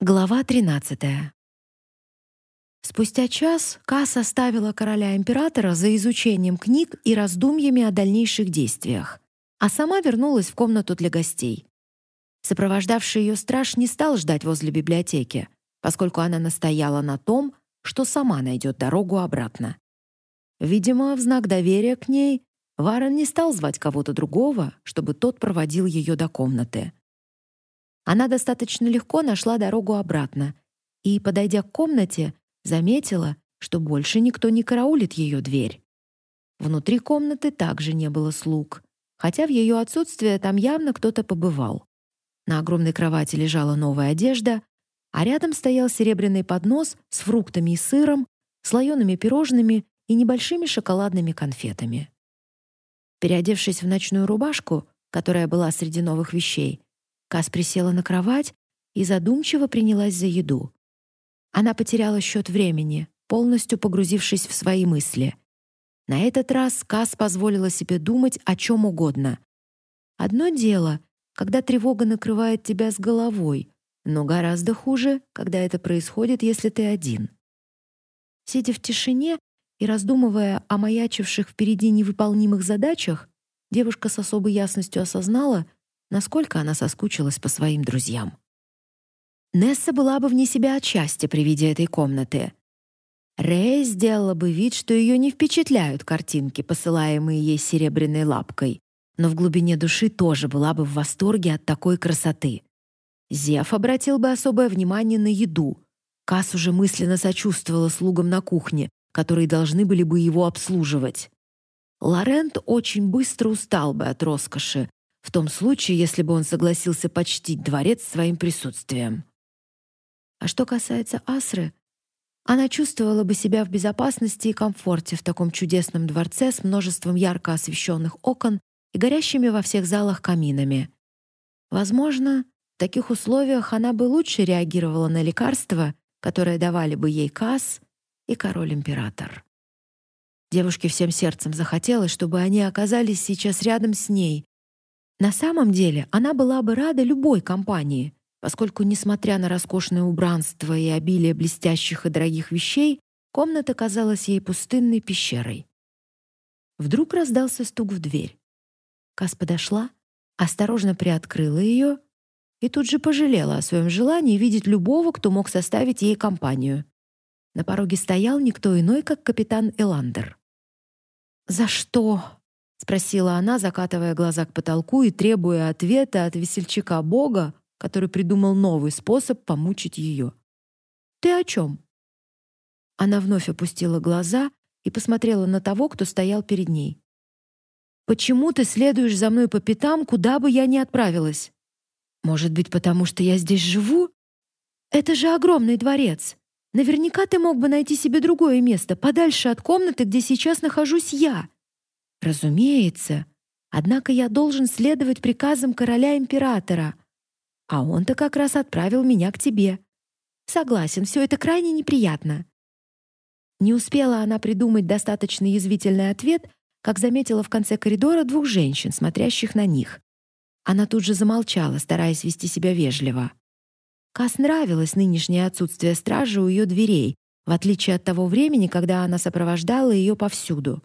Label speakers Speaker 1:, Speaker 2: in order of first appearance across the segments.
Speaker 1: Глава 13. Спустя час Кас оставила короля-императора за изучением книг и раздумьями о дальнейших действиях, а сама вернулась в комнату для гостей. Сопровождавший ее страж не стал ждать возле библиотеки, поскольку она настояла на том, что сама найдет дорогу обратно. Видимо, в знак доверия к ней Варен не стал звать кого-то другого, чтобы тот проводил ее до комнаты. Она достаточно легко нашла дорогу обратно и, подойдя к комнате, заметила, что больше никто не караулит ее дверь. Внутри комнаты также не было слуг, хотя в ее отсутствие там явно кто-то побывал. На огромной кровати лежала новая одежда, а рядом стоял серебряный поднос с фруктами и сыром, слоеными пирожными и небольшими шоколадными конфетами. Переодевшись в ночную рубашку, которая была среди новых вещей, Кас присела на кровать и задумчиво принялась за еду. Она потеряла счет времени, полностью погрузившись в свои мысли. На этот раз Кас позволила себе думать о чем угодно. Одно дело, когда тревога накрывает тебя с головой, но гораздо хуже, когда это происходит, если ты один. Сидя в тишине и раздумывая о маячивших впереди невыполнимых задачах, девушка с особой ясностью осознала — насколько она соскучилась по своим друзьям. Несса была бы вне себя от счастья при виде этой комнаты. Рэй сделала бы вид, что ее не впечатляют картинки, посылаемые ей серебряной лапкой, но в глубине души тоже была бы в восторге от такой красоты. Зев обратил бы особое внимание на еду. Кас уже мысленно сочувствовала слугам на кухне, которые должны были бы его обслуживать. Лорент очень быстро устал бы от роскоши, в том случае, если бы он согласился почтить дворец своим присутствием. А что касается Асры, она чувствовала бы себя в безопасности и комфорте в таком чудесном дворце с множеством ярко освещенных окон и горящими во всех залах каминами. Возможно, в таких условиях она бы лучше реагировала на лекарства, которые давали бы ей Кас и король-император. Девушке всем сердцем захотелось, чтобы они оказались сейчас рядом с ней, на самом деле она была бы рада любой компании, поскольку, несмотря на роскошное убранство и обилие блестящих и дорогих вещей, комната казалась ей пустынной пещерой. Вдруг раздался стук в дверь. Кас подошла, осторожно приоткрыла ее и тут же пожалела о своем желании видеть любого, кто мог составить ей компанию. На пороге стоял никто иной, как капитан Эландер. «За что?» — спросила она, закатывая глаза к потолку и требуя ответа от весельчака Бога, который придумал новый способ помучить ее. «Ты о чем?» Она вновь опустила глаза и посмотрела на того, кто стоял перед ней. «Почему ты следуешь за мной по пятам, куда бы я ни отправилась? Может быть, потому что я здесь живу? Это же огромный дворец. Наверняка ты мог бы найти себе другое место, подальше от комнаты, где сейчас нахожусь я». Разумеется. Однако я должен следовать приказам короля-императора. А он-то как раз отправил меня к тебе. Согласен, все это крайне неприятно. Не успела она придумать достаточно язвительный ответ, как заметила в конце коридора двух женщин, смотрящих на них. Она тут же замолчала, стараясь вести себя вежливо. Кас нравилось нынешнее отсутствие стражи у ее дверей, в отличие от того времени, когда она сопровождала ее повсюду.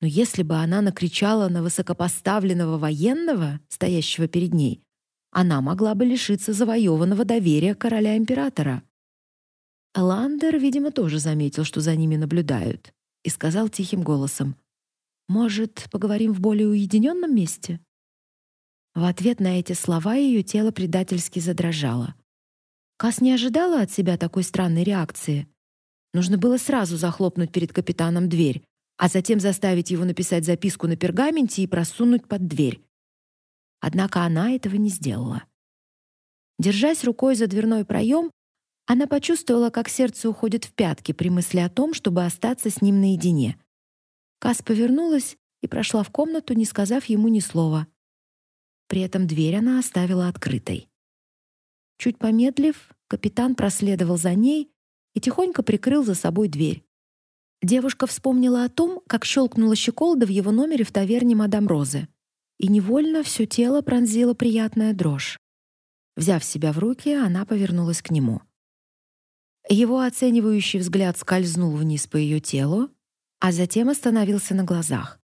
Speaker 1: Но если бы она накричала на высокопоставленного военного, стоящего перед ней, она могла бы лишиться завоеванного доверия короля-императора. Ландер, видимо, тоже заметил, что за ними наблюдают, и сказал тихим голосом, «Может, поговорим в более уединенном месте?» В ответ на эти слова ее тело предательски задрожало. Кас не ожидала от себя такой странной реакции. Нужно было сразу захлопнуть перед капитаном дверь, а затем заставить его написать записку на пергаменте и просунуть под дверь. Однако она этого не сделала. Держась рукой за дверной проем, она почувствовала, как сердце уходит в пятки при мысли о том, чтобы остаться с ним наедине. Кас повернулась и прошла в комнату, не сказав ему ни слова. При этом дверь она оставила открытой. Чуть помедлив, капитан проследовал за ней и тихонько прикрыл за собой дверь. Девушка вспомнила о том, как щелкнула щеколда в его номере в таверне «Мадам Розы». И невольно все тело пронзила приятная дрожь. Взяв себя в руки, она повернулась к нему. Его оценивающий взгляд скользнул вниз по ее телу, а затем остановился на глазах.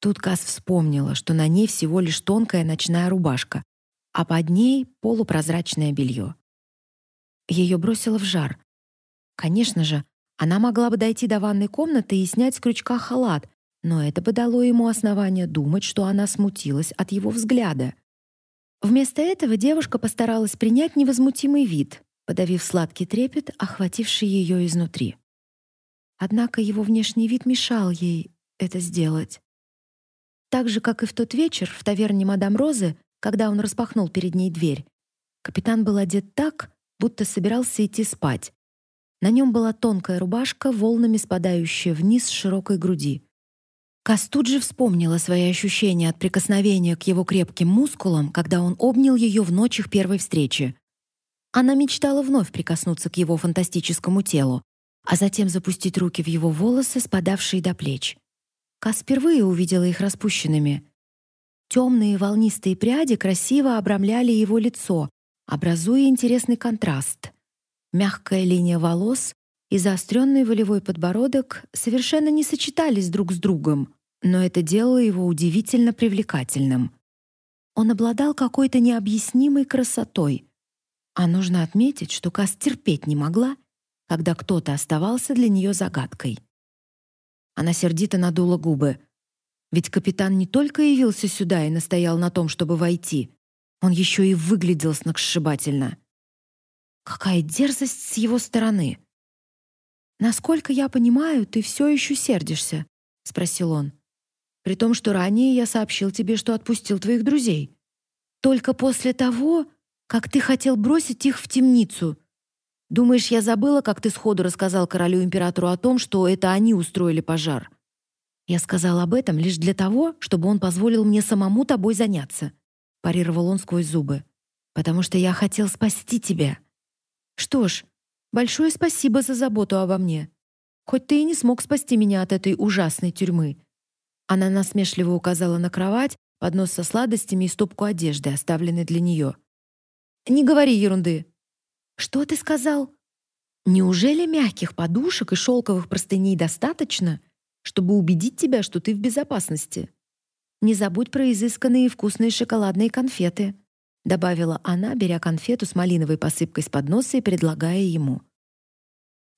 Speaker 1: Тут Кас вспомнила, что на ней всего лишь тонкая ночная рубашка, а под ней полупрозрачное белье. Ее бросило в жар. Конечно же, она могла бы дойти до ванной комнаты и снять с крючка халат, но это бы дало ему основание думать, что она смутилась от его взгляда. Вместо этого девушка постаралась принять невозмутимый вид, подавив сладкий трепет, охвативший ее изнутри. Однако его внешний вид мешал ей это сделать. Так же, как и в тот вечер в таверне «Мадам Розы», когда он распахнул перед ней дверь, капитан был одет так, будто собирался идти спать. На нем была тонкая рубашка, волнами спадающая вниз с широкой груди. Кас тут же вспомнила свои ощущения от прикосновения к его крепким мускулам, когда он обнял ее в ночь их первой встречи. Она мечтала вновь прикоснуться к его фантастическому телу, а затем запустить руки в его волосы, спадавшие до плеч. Кас впервые увидела их распущенными. Темные волнистые пряди красиво обрамляли его лицо, образуя интересный контраст. Мягкая линия волос и заостренный волевой подбородок совершенно не сочетались друг с другом, но это делало его удивительно привлекательным. Он обладал какой-то необъяснимой красотой — а нужно отметить, что Кас терпеть не могла, когда кто-то оставался для нее загадкой. Она сердито надула губы. Ведь капитан не только явился сюда и настоял на том, чтобы войти, он еще и выглядел сногсшибательно. Какая дерзость с его стороны! «Насколько я понимаю, ты все еще сердишься?» — спросил он. «При том, что ранее я сообщил тебе, что отпустил твоих друзей. Только после того, как ты хотел бросить их в темницу. Думаешь, я забыла, как ты сходу рассказал королю-императору о том, что это они устроили пожар? Я сказал об этом лишь для того, чтобы он позволил мне самому тобой заняться, парировал он сквозь зубы. Потому что я хотел спасти тебя. Что ж, большое спасибо за заботу обо мне. Хоть ты и не смог спасти меня от этой ужасной тюрьмы. Она насмешливо указала на кровать, поднос со сладостями и стопку одежды, оставленной для нее. Не говори ерунды. Что ты сказал? Неужели мягких подушек и шелковых простыней достаточно, чтобы убедить тебя, что ты в безопасности? Не забудь про изысканные и вкусные шоколадные конфеты, добавила она, беря конфету с малиновой посыпкой с подноса и предлагая ему.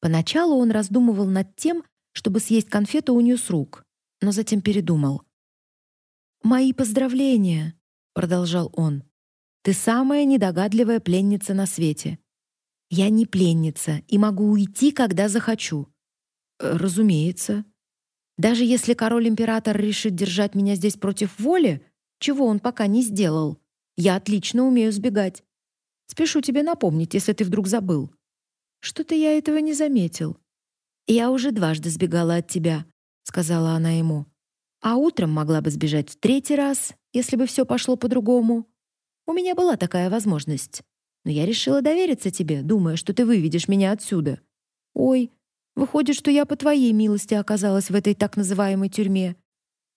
Speaker 1: Поначалу он раздумывал над тем, чтобы съесть конфету у нее с рук, но затем передумал. «Мои поздравления», — продолжал он. Ты самая недогадливая пленница на свете. Я не пленница и могу уйти, когда захочу. Э, разумеется. Даже если король-император решит держать меня здесь против воли, чего он пока не сделал, я отлично умею сбегать. Спешу тебе напомнить, если ты вдруг забыл. Что-то я этого не заметил. Я уже дважды сбегала от тебя, сказала она ему. А утром могла бы сбежать в третий раз, если бы все пошло по-другому. У меня была такая возможность. Но я решила довериться тебе, думая, что ты выведешь меня отсюда. Ой, выходит, что я по твоей милости оказалась в этой так называемой тюрьме.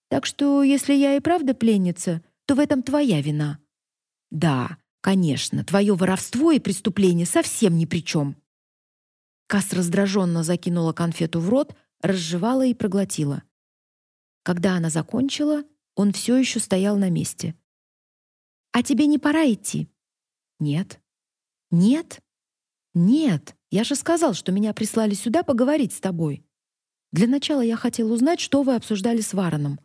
Speaker 1: Так что, если я и правда пленница, то в этом твоя вина. Да, конечно, твое воровство и преступление совсем ни при чем. Кас раздраженно закинула конфету в рот, разжевала и проглотила. Когда она закончила, он все еще стоял на месте. А тебе не пора идти? Нет. Нет? Нет. Я же сказал, что меня прислали сюда поговорить с тобой. Для начала я хотел узнать, что вы обсуждали с Вараном.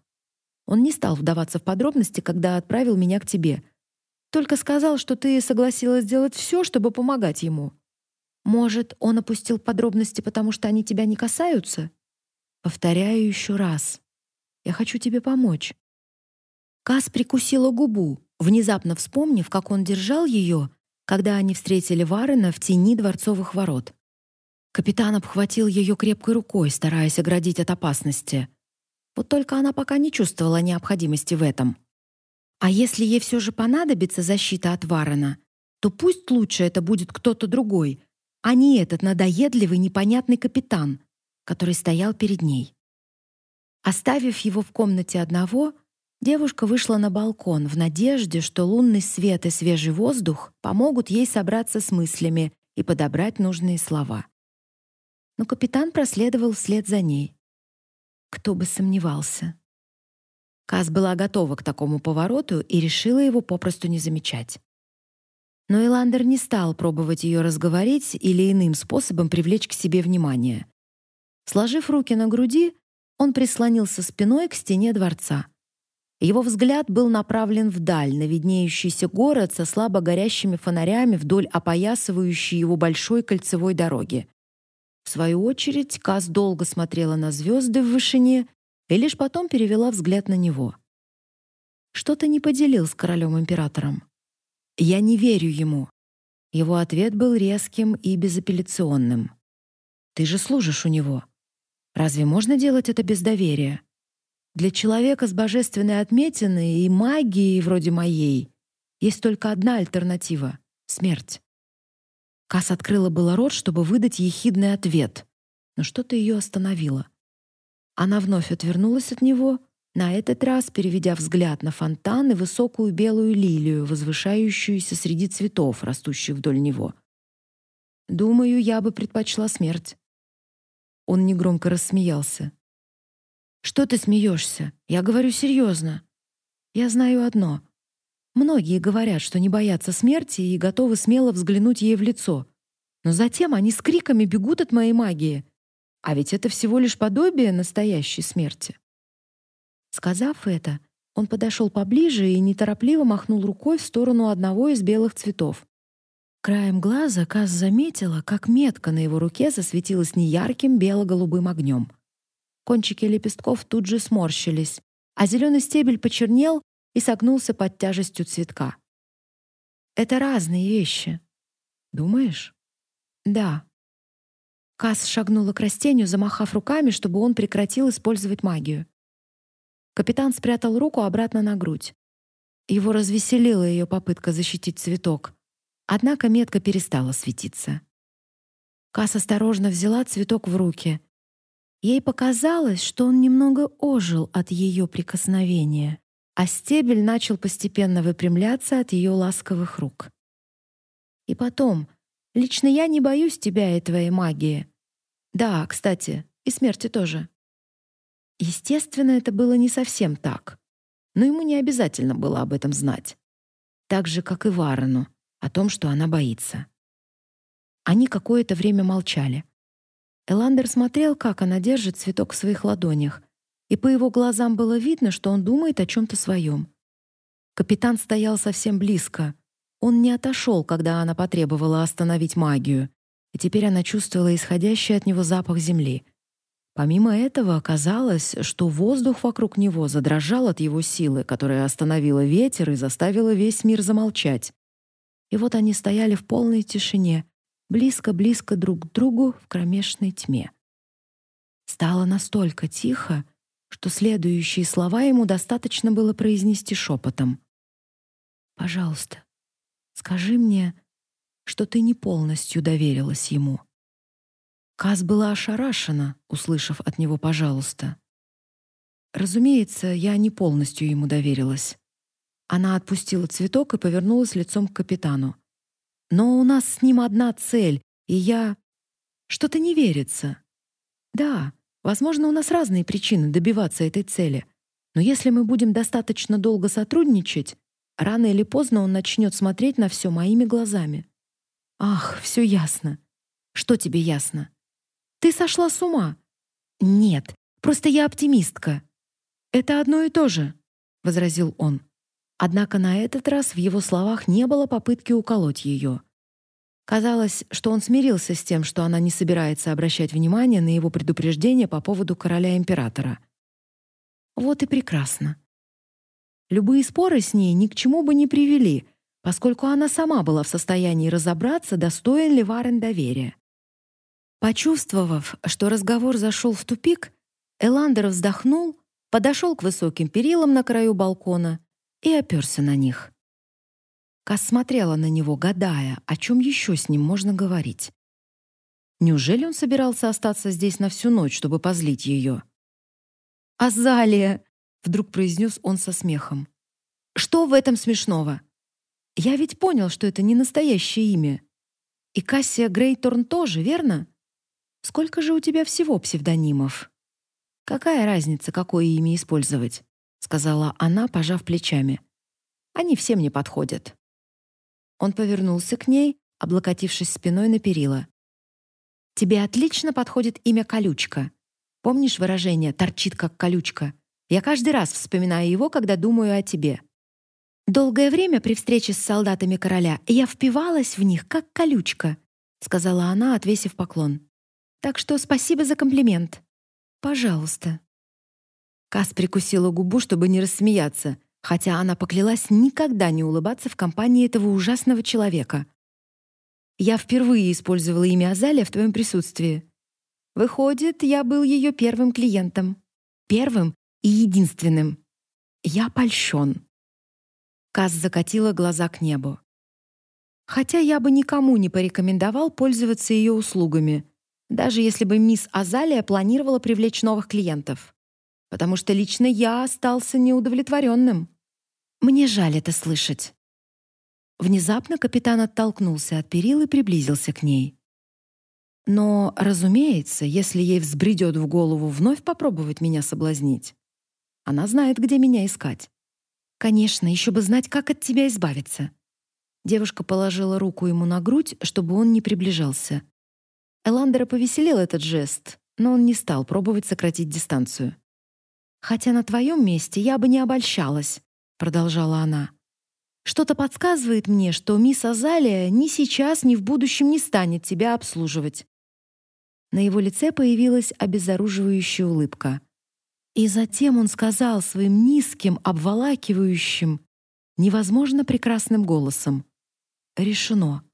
Speaker 1: Он не стал вдаваться в подробности, когда отправил меня к тебе. Только сказал, что ты согласилась сделать все, чтобы помогать ему. Может, он опустил подробности, потому что они тебя не касаются? Повторяю еще раз. Я хочу тебе помочь. Кас прикусила губу, внезапно вспомнив, как он держал ее, когда они встретили Варена в тени дворцовых ворот. Капитан обхватил ее крепкой рукой, стараясь оградить от опасности. Вот только она пока не чувствовала необходимости в этом. А если ей все же понадобится защита от Варена, то пусть лучше это будет кто-то другой, а не этот надоедливый непонятный капитан, который стоял перед ней. Оставив его в комнате одного, Девушка вышла на балкон в надежде, что лунный свет и свежий воздух помогут ей собраться с мыслями и подобрать нужные слова. Но капитан проследовал вслед за ней. Кто бы сомневался. Каз была готова к такому повороту и решила его попросту не замечать. Но Эландер не стал пробовать ее разговорить или иным способом привлечь к себе внимание. Сложив руки на груди, он прислонился спиной к стене дворца. Его взгляд был направлен вдаль, на виднеющийся город со слабо горящими фонарями вдоль опоясывающей его большой кольцевой дороги. В свою очередь, Каз долго смотрела на звезды в вышине и лишь потом перевела взгляд на него. Что-то не поделил с королем-императором. Я не верю ему. Его ответ был резким и безапелляционным. Ты же служишь у него. Разве можно делать это без доверия? Для человека с божественной отметиной и магией вроде моей есть только одна альтернатива — смерть. Кас открыла было рот, чтобы выдать ехидный ответ, но что-то ее остановило. Она вновь отвернулась от него, на этот раз переведя взгляд на фонтан и высокую белую лилию, возвышающуюся среди цветов, растущих вдоль него. «Думаю, я бы предпочла смерть». Он негромко рассмеялся. «Что ты смеешься? Я говорю серьезно. Я знаю одно. Многие говорят, что не боятся смерти и готовы смело взглянуть ей в лицо. Но затем они с криками бегут от моей магии. А ведь это всего лишь подобие настоящей смерти». Сказав это, он подошел поближе и неторопливо махнул рукой в сторону одного из белых цветов. Краем глаза Каз заметила, как метка на его руке засветилась неярким бело-голубым огнем. Кончики лепестков тут же сморщились, а зеленый стебель почернел и согнулся под тяжестью цветка. Это разные вещи. Думаешь? Да. Кас шагнула к растению, замахав руками, чтобы он прекратил использовать магию. Капитан спрятал руку обратно на грудь. Его развеселила ее попытка защитить цветок. Однако метка перестала светиться. Кас осторожно взяла цветок в руки. Ей показалось, что он немного ожил от ее прикосновения, а стебель начал постепенно выпрямляться от ее ласковых рук. И потом, лично я не боюсь тебя и твоей магии. Да, кстати, и смерти тоже. Естественно, это было не совсем так. Но ему не обязательно было об этом знать. Так же, как и Варену, о том, что она боится. Они какое-то время молчали. Эландер смотрел, как она держит цветок в своих ладонях, и по его глазам было видно, что он думает о чем то своем. Капитан стоял совсем близко. Он не отошел, когда она потребовала остановить магию, и теперь она чувствовала исходящий от него запах земли — Помимо этого, оказалось, что воздух вокруг него задрожал от его силы, которая остановила ветер и заставила весь мир замолчать. И вот они стояли в полной тишине, близко-близко друг к другу в кромешной тьме. Стало настолько тихо, что следующие слова ему достаточно было произнести шепотом. «Пожалуйста, скажи мне, что ты не полностью доверилась ему». Каз была ошарашена, услышав от него «пожалуйста». Разумеется, я не полностью ему доверилась. Она отпустила цветок и повернулась лицом к капитану. «Но у нас с ним одна цель, и я...» «Что-то не верится». «Да, возможно, у нас разные причины добиваться этой цели, но если мы будем достаточно долго сотрудничать, рано или поздно он начнет смотреть на все моими глазами». «Ах, все ясно. Что тебе ясно?» Ты сошла с ума. Нет, просто я оптимистка. Это одно и то же, возразил он. Однако на этот раз в его словах не было попытки уколоть ее. Казалось, что он смирился с тем, что она не собирается обращать внимание на его предупреждение по поводу короля-императора. Вот и прекрасно. Любые споры с ней ни к чему бы не привели, поскольку она сама была в состоянии разобраться, достоин ли Варен доверия. Почувствовав, что разговор зашел в тупик, Эландер вздохнул, подошел к высоким перилам на краю балкона и оперся на них. Кас смотрела на него, гадая, о чем еще с ним можно говорить. Неужели он собирался остаться здесь на всю ночь, чтобы позлить ее? «Азалия!» — вдруг произнес он со смехом. Что в этом смешного? Я ведь понял, что это не настоящее имя. И Кассия Грейторн тоже, верно? Сколько же у тебя всего псевдонимов? Какая разница, какое имя использовать? сказала она, пожав плечами. Они все мне подходят. Он повернулся к ней, облокотившись спиной на перила. Тебе отлично подходит имя Колючка. Помнишь выражение торчит как колючка? Я каждый раз вспоминаю его, когда думаю о тебе. Долгое время при встрече с солдатами короля я впивалась в них как колючка, сказала она, отвесив поклон. Так что спасибо за комплимент. Пожалуйста. Кас прикусила губу, чтобы не рассмеяться, хотя она поклялась никогда не улыбаться в компании этого ужасного человека. Я впервые использовала имя Азалия в твоем присутствии. Выходит, я был ее первым клиентом. Первым и единственным. Я польщен. Каз закатила глаза к небу. Хотя я бы никому не порекомендовал пользоваться ее услугами, даже если бы мисс Азалия планировала привлечь новых клиентов. Потому что лично я остался неудовлетворенным. Мне жаль это слышать. Внезапно капитан оттолкнулся от перил и приблизился к ней. Но, разумеется, если ей взбредет в голову вновь попробовать меня соблазнить, она знает, где меня искать. Конечно, еще бы знать, как от тебя избавиться. Девушка положила руку ему на грудь, чтобы он не приближался. Эландера повеселил этот жест, но он не стал пробовать сократить дистанцию. Хотя на твоем месте я бы не обольщалась, продолжала она. Что-то подсказывает мне, что мисс Азалия ни сейчас, ни в будущем не станет тебя обслуживать. На его лице появилась обезоруживающая улыбка. И затем он сказал своим низким, обволакивающим, невозможно прекрасным голосом: "Решено.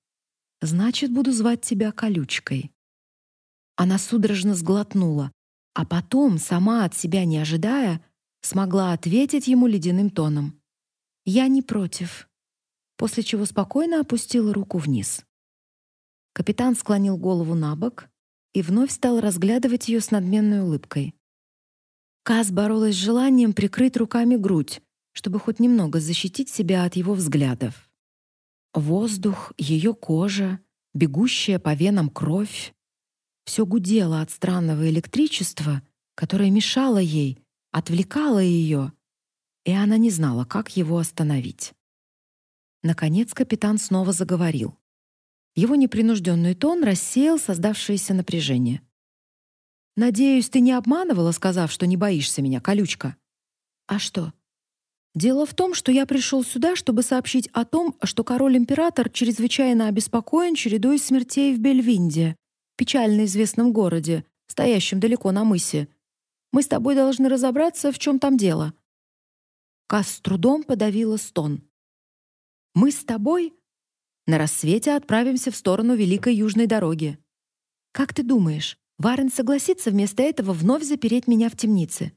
Speaker 1: Значит, буду звать тебя колючкой". Она судорожно сглотнула, а потом, сама от себя не ожидая, смогла ответить ему ледяным тоном: "Я не против". После чего спокойно опустила руку вниз. Капитан склонил голову набок и вновь стал разглядывать ее с надменной улыбкой. Каз боролась с желанием прикрыть руками грудь, чтобы хоть немного защитить себя от его взглядов. Воздух, ее кожа, бегущая по венам кровь — все гудело от странного электричества, которое мешало ей, отвлекало ее, и она не знала, как его остановить. Наконец капитан снова заговорил. Его непринужденный тон рассеял создавшееся напряжение. Надеюсь, ты не обманывала, сказав, что не боишься меня, колючка. А что? Дело в том, что я пришел сюда, чтобы сообщить о том, что король-император чрезвычайно обеспокоен чередой смертей в Бельвинде, печально известном городе, стоящем далеко на мысе. Мы с тобой должны разобраться, в чем там дело. Кас с трудом подавила стон. Мы с тобой на рассвете отправимся в сторону Великой Южной дороги. Как ты думаешь, Варен согласится вместо этого вновь запереть меня в темнице?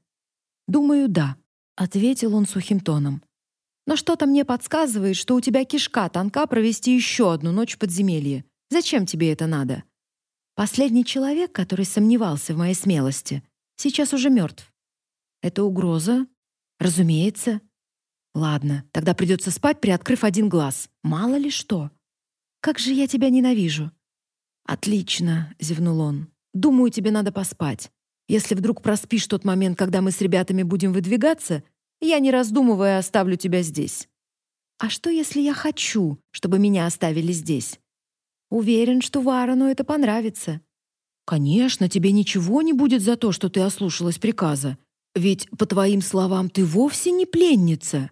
Speaker 1: Думаю, да, ответил он сухим тоном. Но что-то мне подсказывает, что у тебя кишка тонка провести еще одну ночь в подземелье. Зачем тебе это надо? Последний человек, который сомневался в моей смелости, сейчас уже мертв. Это угроза? Разумеется. Ладно, тогда придется спать, приоткрыв один глаз. Мало ли что. Как же я тебя ненавижу. Отлично, зевнул он. Думаю, тебе надо поспать. Если вдруг проспишь тот момент, когда мы с ребятами будем выдвигаться, я, не раздумывая, оставлю тебя здесь. А что, если я хочу, чтобы меня оставили здесь? Уверен, что Варану это понравится. Конечно, тебе ничего не будет за то, что ты ослушалась приказа. Ведь, по твоим словам, ты вовсе не пленница.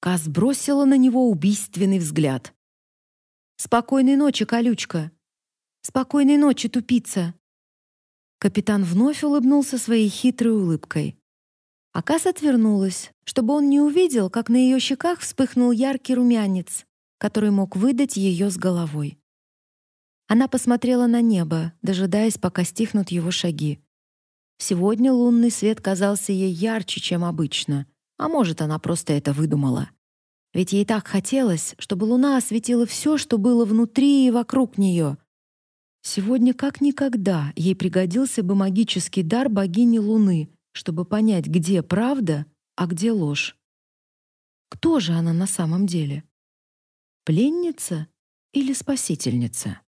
Speaker 1: Каз бросила на него убийственный взгляд. «Спокойной ночи, колючка!» Спокойной ночи, тупица. Капитан вновь улыбнулся своей хитрой улыбкой. Акас отвернулась, чтобы он не увидел, как на ее щеках вспыхнул яркий румянец, который мог выдать ее с головой. Она посмотрела на небо, дожидаясь, пока стихнут его шаги. Сегодня лунный свет казался ей ярче, чем обычно, а может, она просто это выдумала. Ведь ей так хотелось, чтобы луна осветила все, что было внутри и вокруг нее, Сегодня как никогда ей пригодился бы магический дар богини Луны, чтобы понять, где правда, а где ложь. Кто же она на самом деле? Пленница или спасительница?